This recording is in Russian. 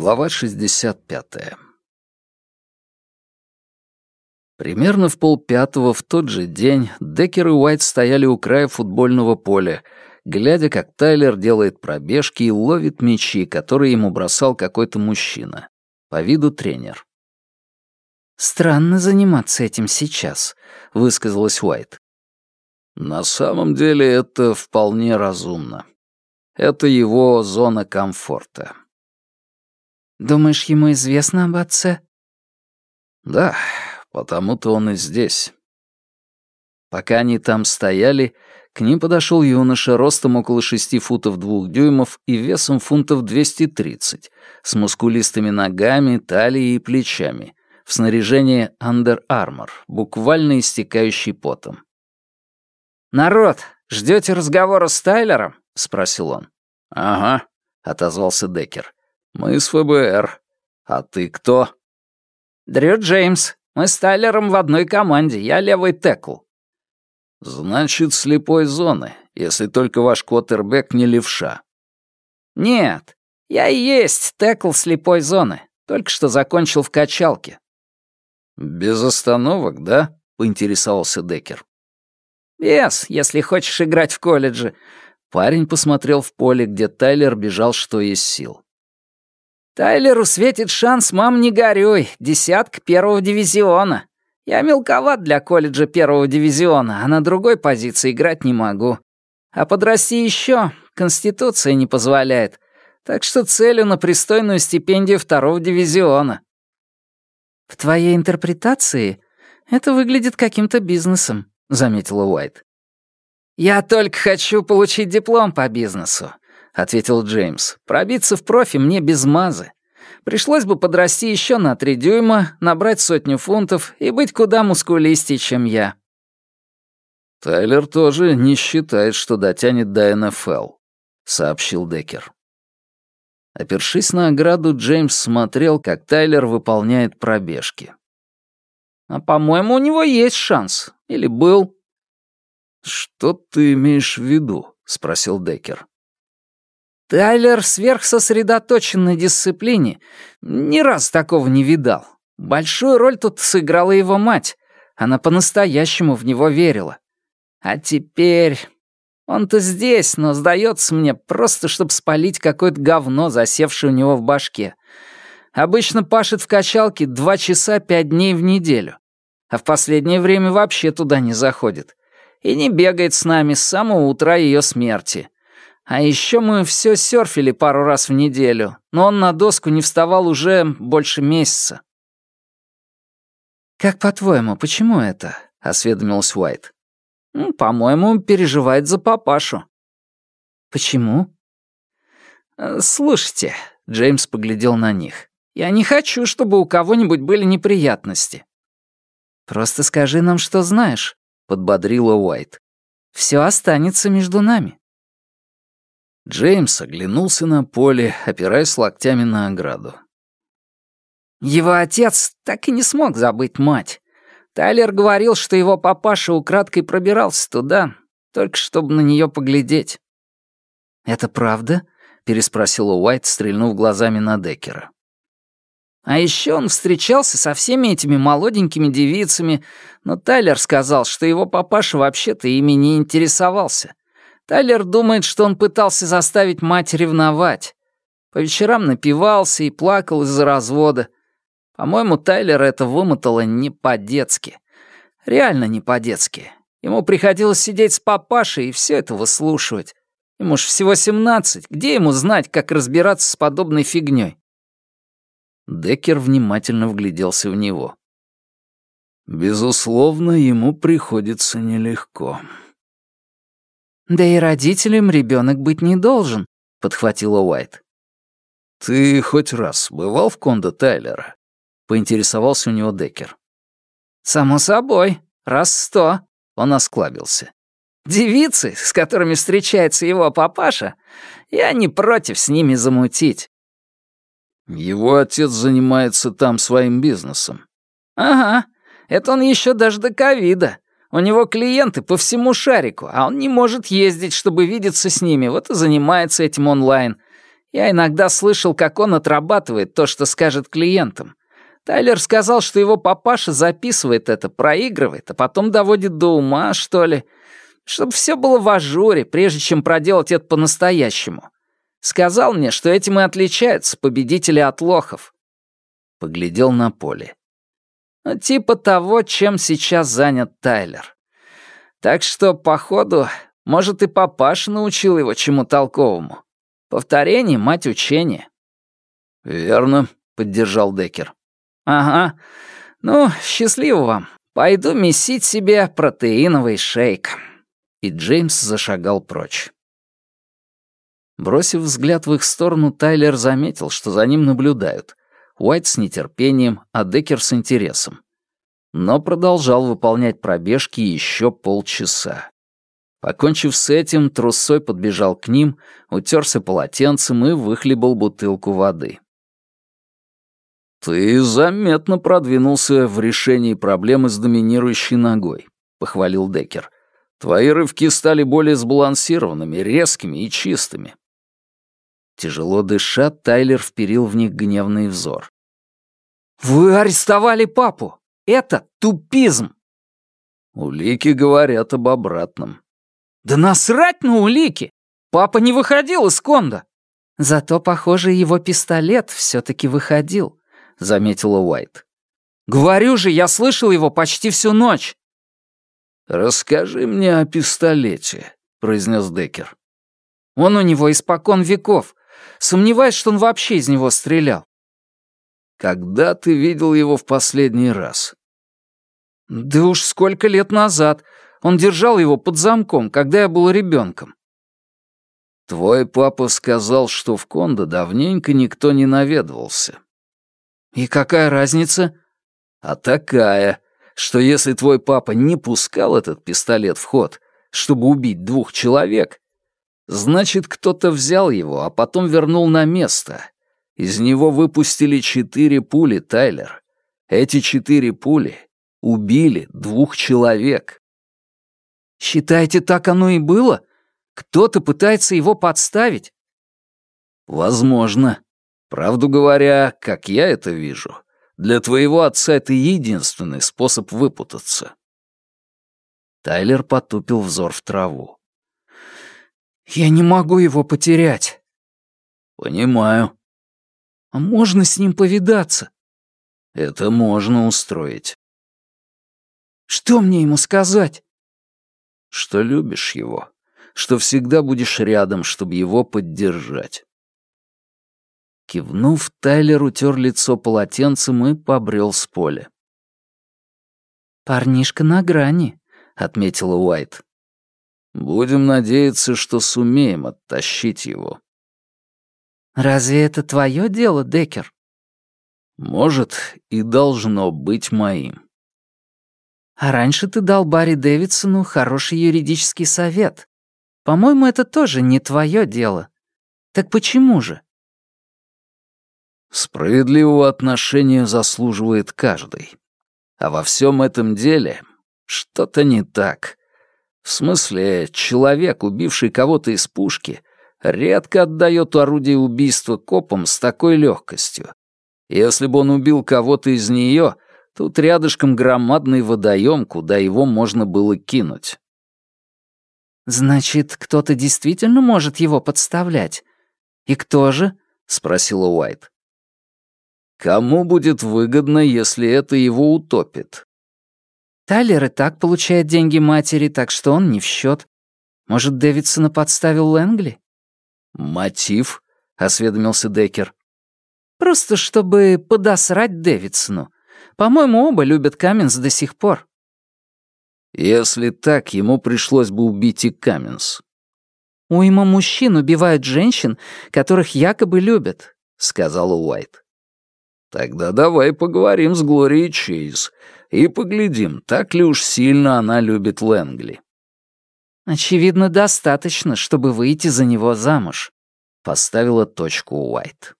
Глава 65. Примерно в полпятого в тот же день Деккер и Уайт стояли у края футбольного поля, глядя, как Тайлер делает пробежки и ловит мячи, которые ему бросал какой-то мужчина. По виду тренер. «Странно заниматься этим сейчас», — высказалась Уайт. «На самом деле это вполне разумно. Это его зона комфорта». «Думаешь, ему известно об отце?» «Да, потому-то он и здесь». Пока они там стояли, к ним подошел юноша ростом около шести футов двух дюймов и весом фунтов 230, с мускулистыми ногами, талией и плечами, в снаряжении Under Armour, буквально истекающий потом. «Народ, ждете разговора с Тайлером?» — спросил он. «Ага», — отозвался Деккер. «Мы из ФБР. А ты кто?» «Дрю Джеймс. Мы с Тайлером в одной команде. Я левый текл». «Значит, слепой зоны, если только ваш квотербек не левша». «Нет, я и есть текл слепой зоны. Только что закончил в качалке». «Без остановок, да?» — поинтересовался Деккер. «Без, если хочешь играть в колледже». Парень посмотрел в поле, где Тайлер бежал что есть сил. «Тайлеру светит шанс, мам, не горюй, десятка первого дивизиона. Я мелковат для колледжа первого дивизиона, а на другой позиции играть не могу. А подрасти еще, Конституция не позволяет. Так что целью на пристойную стипендию второго дивизиона». «В твоей интерпретации это выглядит каким-то бизнесом», — заметила Уайт. «Я только хочу получить диплом по бизнесу», — ответил Джеймс. «Пробиться в профи мне без мазы. Пришлось бы подрасти еще на три дюйма, набрать сотню фунтов и быть куда мускулистее, чем я». «Тайлер тоже не считает, что дотянет до НФЛ», — сообщил Деккер. Опершись на ограду, Джеймс смотрел, как Тайлер выполняет пробежки. «А, по-моему, у него есть шанс. Или был». «Что ты имеешь в виду?» — спросил Деккер. Тайлер сверхсосредоточен на дисциплине. Ни раз такого не видал. Большую роль тут сыграла его мать. Она по-настоящему в него верила. А теперь... Он-то здесь, но сдается мне просто, чтобы спалить какое-то говно, засевшее у него в башке. Обычно пашет в качалке два часа пять дней в неделю. А в последнее время вообще туда не заходит. И не бегает с нами с самого утра ее смерти. А еще мы все серфили пару раз в неделю, но он на доску не вставал уже больше месяца. «Как по-твоему, почему это?» — осведомилась Уайт. Ну, по-моему, переживает за папашу. Почему? Э, слушайте, Джеймс поглядел на них. Я не хочу, чтобы у кого-нибудь были неприятности. Просто скажи нам, что знаешь, подбодрила Уайт. Все останется между нами. Джеймс оглянулся на поле, опираясь локтями на ограду. Его отец так и не смог забыть мать. Тайлер говорил, что его папаша украдкой пробирался туда, только чтобы на нее поглядеть. «Это правда?» — переспросила Уайт, стрельнув глазами на Деккера. А еще он встречался со всеми этими молоденькими девицами, но Тайлер сказал, что его папаша вообще-то ими не интересовался. Тайлер думает, что он пытался заставить мать ревновать. По вечерам напивался и плакал из-за развода — по-моему, Тайлер это вымотало не по-детски. Реально не по-детски. Ему приходилось сидеть с папашей и все это выслушивать. Ему ж всего семнадцать. Где ему знать, как разбираться с подобной фигней? Деккер внимательно вгляделся в него. Безусловно, ему приходится нелегко. Да и родителям ребенок быть не должен, подхватила Уайт. Ты хоть раз бывал в кондо Тайлера? поинтересовался у него Деккер. «Само собой, раз сто», — он осклабился. «Девицы, с которыми встречается его папаша, я не против с ними замутить». «Его отец занимается там своим бизнесом». «Ага, это он еще даже до ковида. У него клиенты по всему шарику, а он не может ездить, чтобы видеться с ними, вот и занимается этим онлайн. Я иногда слышал, как он отрабатывает то, что скажет клиентам. Тайлер сказал, что его папаша записывает это, проигрывает, а потом доводит до ума, что ли, чтобы все было в ажуре, прежде чем проделать это по-настоящему. Сказал мне, что этим и отличаются победители от лохов. Поглядел на поле. Ну, типа того, чем сейчас занят Тайлер. Так что, походу, может, и папаша научил его чему толковому. Повторение — мать учения. «Верно», — поддержал Деккер. «Ага. Ну, счастливо вам. Пойду месить себе протеиновый шейк». И Джеймс зашагал прочь. Бросив взгляд в их сторону, Тайлер заметил, что за ним наблюдают. Уайт с нетерпением, а Деккер с интересом. Но продолжал выполнять пробежки еще полчаса. Покончив с этим, трусой подбежал к ним, утерся полотенцем и выхлебал бутылку воды. «Ты заметно продвинулся в решении проблемы с доминирующей ногой», — похвалил Деккер. «Твои рывки стали более сбалансированными, резкими и чистыми. Тяжело дыша, Тайлер вперил в них гневный взор. «Вы арестовали папу! Это тупизм!» Улики говорят об обратном. «Да насрать на улики! Папа не выходил из конда!» «Зато, похоже, его пистолет все-таки выходил», — заметила Уайт. «Говорю же, я слышал его почти всю ночь!» «Расскажи мне о пистолете», — произнес Деккер. «Он у него испокон веков. Сомневаюсь, что он вообще из него стрелял. Когда ты видел его в последний раз? Да уж сколько лет назад. Он держал его под замком, когда я был ребенком. Твой папа сказал, что в Кондо давненько никто не наведывался. И какая разница? А такая, что если твой папа не пускал этот пистолет в ход, чтобы убить двух человек, Значит, кто-то взял его, а потом вернул на место. Из него выпустили четыре пули, Тайлер. Эти четыре пули убили двух человек. Считаете, так оно и было? Кто-то пытается его подставить? Возможно. Правду говоря, как я это вижу, для твоего отца это единственный способ выпутаться. Тайлер потупил взор в траву. Я не могу его потерять. Понимаю. А можно с ним повидаться? Это можно устроить. Что мне ему сказать? Что любишь его, что всегда будешь рядом, чтобы его поддержать. Кивнув, Тайлер утер лицо полотенцем и побрел с поля. «Парнишка на грани», — отметила Уайт. Будем надеяться, что сумеем оттащить его. Разве это твое дело, Декер? Может, и должно быть моим. А раньше ты дал Барри Дэвидсону хороший юридический совет. По-моему, это тоже не твое дело. Так почему же? Справедливого отношения заслуживает каждый. А во всем этом деле что-то не так. В смысле, человек, убивший кого-то из пушки, редко отдает орудие убийства копам с такой легкостью. Если бы он убил кого-то из нее, тут рядышком громадный водоем, куда его можно было кинуть. «Значит, кто-то действительно может его подставлять? И кто же?» — спросила Уайт. «Кому будет выгодно, если это его утопит?» Тайлер и так получает деньги матери, так что он не в счет. Может, Дэвидсона подставил Лэнгли? «Мотив?» — осведомился Деккер. «Просто чтобы подосрать Дэвидсону. По-моему, оба любят Каменс до сих пор». «Если так, ему пришлось бы убить и Каменс». «Уйма мужчин убивают женщин, которых якобы любят», — сказала Уайт. «Тогда давай поговорим с Глорией Чейз и поглядим, так ли уж сильно она любит Лэнгли». «Очевидно, достаточно, чтобы выйти за него замуж», — поставила точку Уайт.